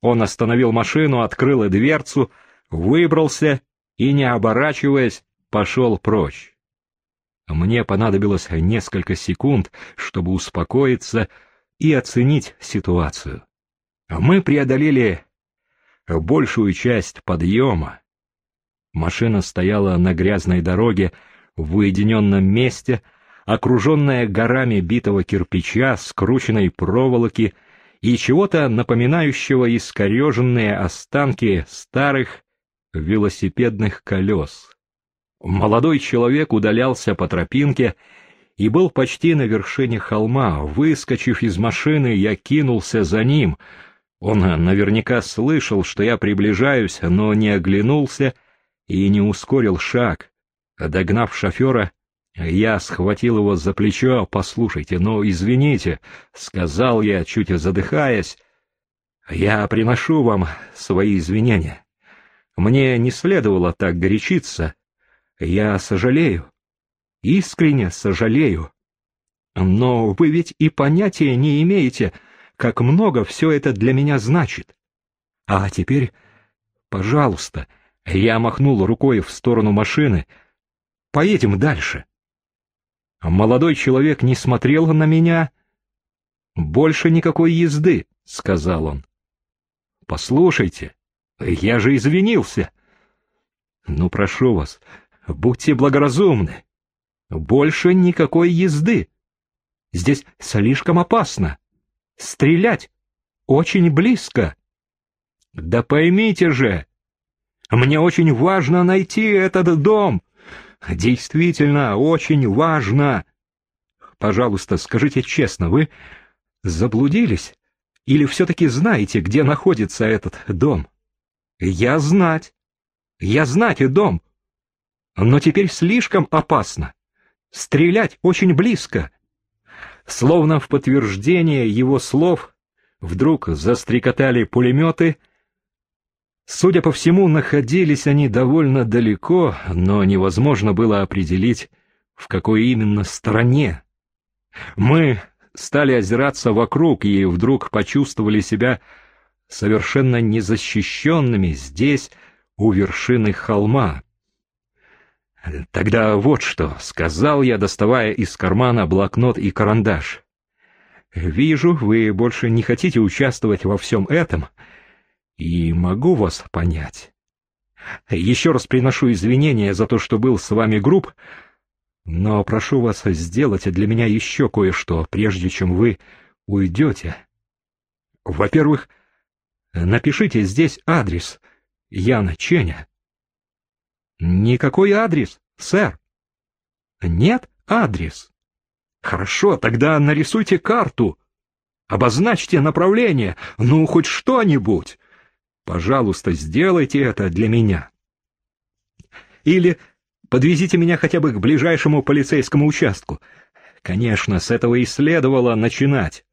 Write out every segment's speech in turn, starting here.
Он остановил машину, открыл дверцу, выбрался и, не оборачиваясь, пошел прочь. Мне понадобилось несколько секунд, чтобы успокоиться и оценить ситуацию. Мы преодолели большую часть подъема. Машина стояла на грязной дороге в уединенном месте, окруженная горами битого кирпича, скрученной проволоки и чего-то напоминающего искореженные останки старых велосипедных колес. Молодой человек удалялся по тропинке и был почти на вершине холма. Выскочив из машины, я кинулся за ним. Он наверняка слышал, что я приближаюсь, но не оглянулся и не ускорил шаг. Догнав шофера, я схватил его за плечо. «Послушайте, ну, извините», — сказал я, чуть задыхаясь. «Я приношу вам свои извинения. Мне не следовало так горячиться. Я сожалею, искренне сожалею. Но вы ведь и понятия не имеете, как много все это для меня значит. А теперь, пожалуйста, я махнул рукой в сторону машины. Поедем дальше. Молодой человек не смотрел на меня. Больше никакой езды, сказал он. Послушайте, я же извинился. Ну, прошу вас, будьте благоразумны. Больше никакой езды. Здесь слишком опасно. Стрелять очень близко. Да поймите же, мне очень важно найти этот дом. Действительно, очень важно. Пожалуйста, скажите честно, вы заблудились или все-таки знаете, где находится этот дом? Я знать. Я знать и дом. Но теперь слишком опасно. Стрелять очень близко. Словно в подтверждение его слов, вдруг застрекотали пулеметы. Судя по всему, находились они довольно далеко, но невозможно было определить, в какой именно стороне. Мы стали озираться вокруг и вдруг почувствовали себя совершенно незащищенными здесь, у вершины холма. «Тогда вот что», — сказал я, доставая из кармана блокнот и карандаш. «Вижу, вы больше не хотите участвовать во всем этом, и могу вас понять. Еще раз приношу извинения за то, что был с вами груб, но прошу вас сделать для меня еще кое-что, прежде чем вы уйдете. Во-первых, — Напишите здесь адрес. Яна Ченя. Никакой адрес, сэр. Нет адрес. Хорошо, тогда нарисуйте карту. Обозначьте направление, ну, хоть что-нибудь. Пожалуйста, сделайте это для меня. Или подвезите меня хотя бы к ближайшему полицейскому участку. Конечно, с этого и следовало начинать.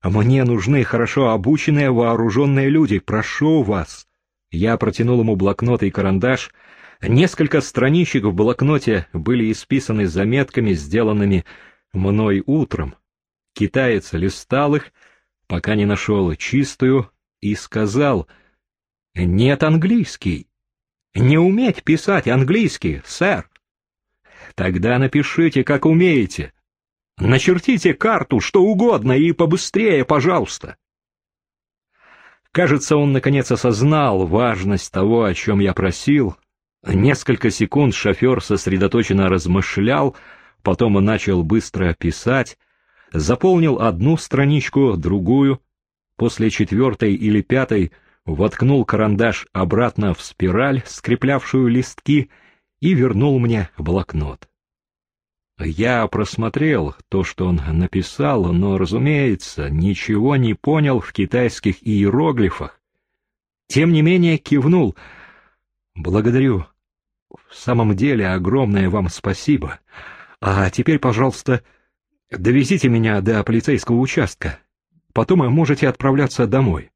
Мне нужны хорошо обученные вооруженные люди, прошу вас. Я протянул ему блокнот и карандаш. Несколько страничек в блокноте были исписаны заметками, сделанными мной утром. Китаец листал их, пока не нашел чистую, и сказал, «Нет английский. Не уметь писать английский, сэр. Тогда напишите, как умеете. Начертите карту, что угодно, и побыстрее, пожалуйста. Кажется, он наконец осознал важность того, о чем я просил. Несколько секунд шофер сосредоточенно размышлял, потом он начал быстро писать, заполнил одну страничку, другую, после четвертой или пятой воткнул карандаш обратно в спираль, скреплявшую листки, и вернул мне блокнот. Я просмотрел то, что он написал, но, разумеется, ничего не понял в китайских иероглифах. Тем не менее кивнул. «Благодарю. В самом деле огромное вам спасибо. А теперь, пожалуйста, довезите меня до полицейского участка. Потом вы можете отправляться домой».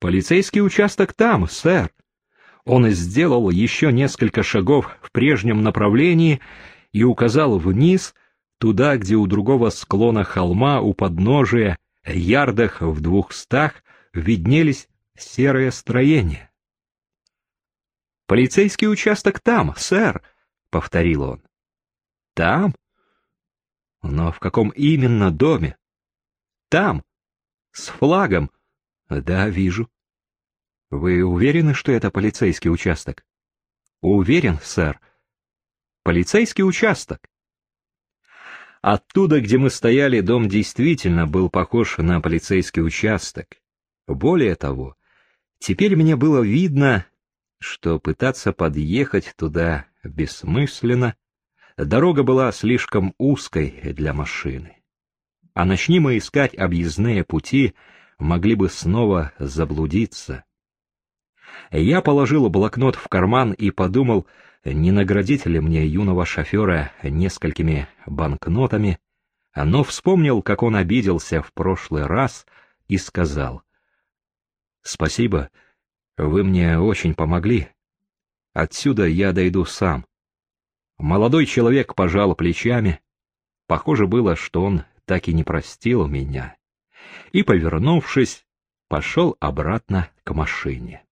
«Полицейский участок там, сэр». Он сделал еще несколько шагов в прежнем направлении и указал вниз, туда, где у другого склона холма, у подножия, ярдах в двухстах, виднелись серое строение. «Полицейский участок там, сэр», — повторил он. «Там? Но в каком именно доме?» «Там, с флагом. Да, вижу». «Вы уверены, что это полицейский участок?» «Уверен, сэр. Полицейский участок». Оттуда, где мы стояли, дом действительно был похож на полицейский участок. Более того, теперь мне было видно, что пытаться подъехать туда бессмысленно, дорога была слишком узкой для машины. А начни мы искать объездные пути, могли бы снова заблудиться. Я положил блокнот в карман и подумал, не наградить ли мне юного шофера несколькими банкнотами, но вспомнил, как он обиделся в прошлый раз, и сказал, «Спасибо, вы мне очень помогли. Отсюда я дойду сам». Молодой человек пожал плечами. Похоже было, что он так и не простил меня. И, повернувшись, пошел обратно к машине.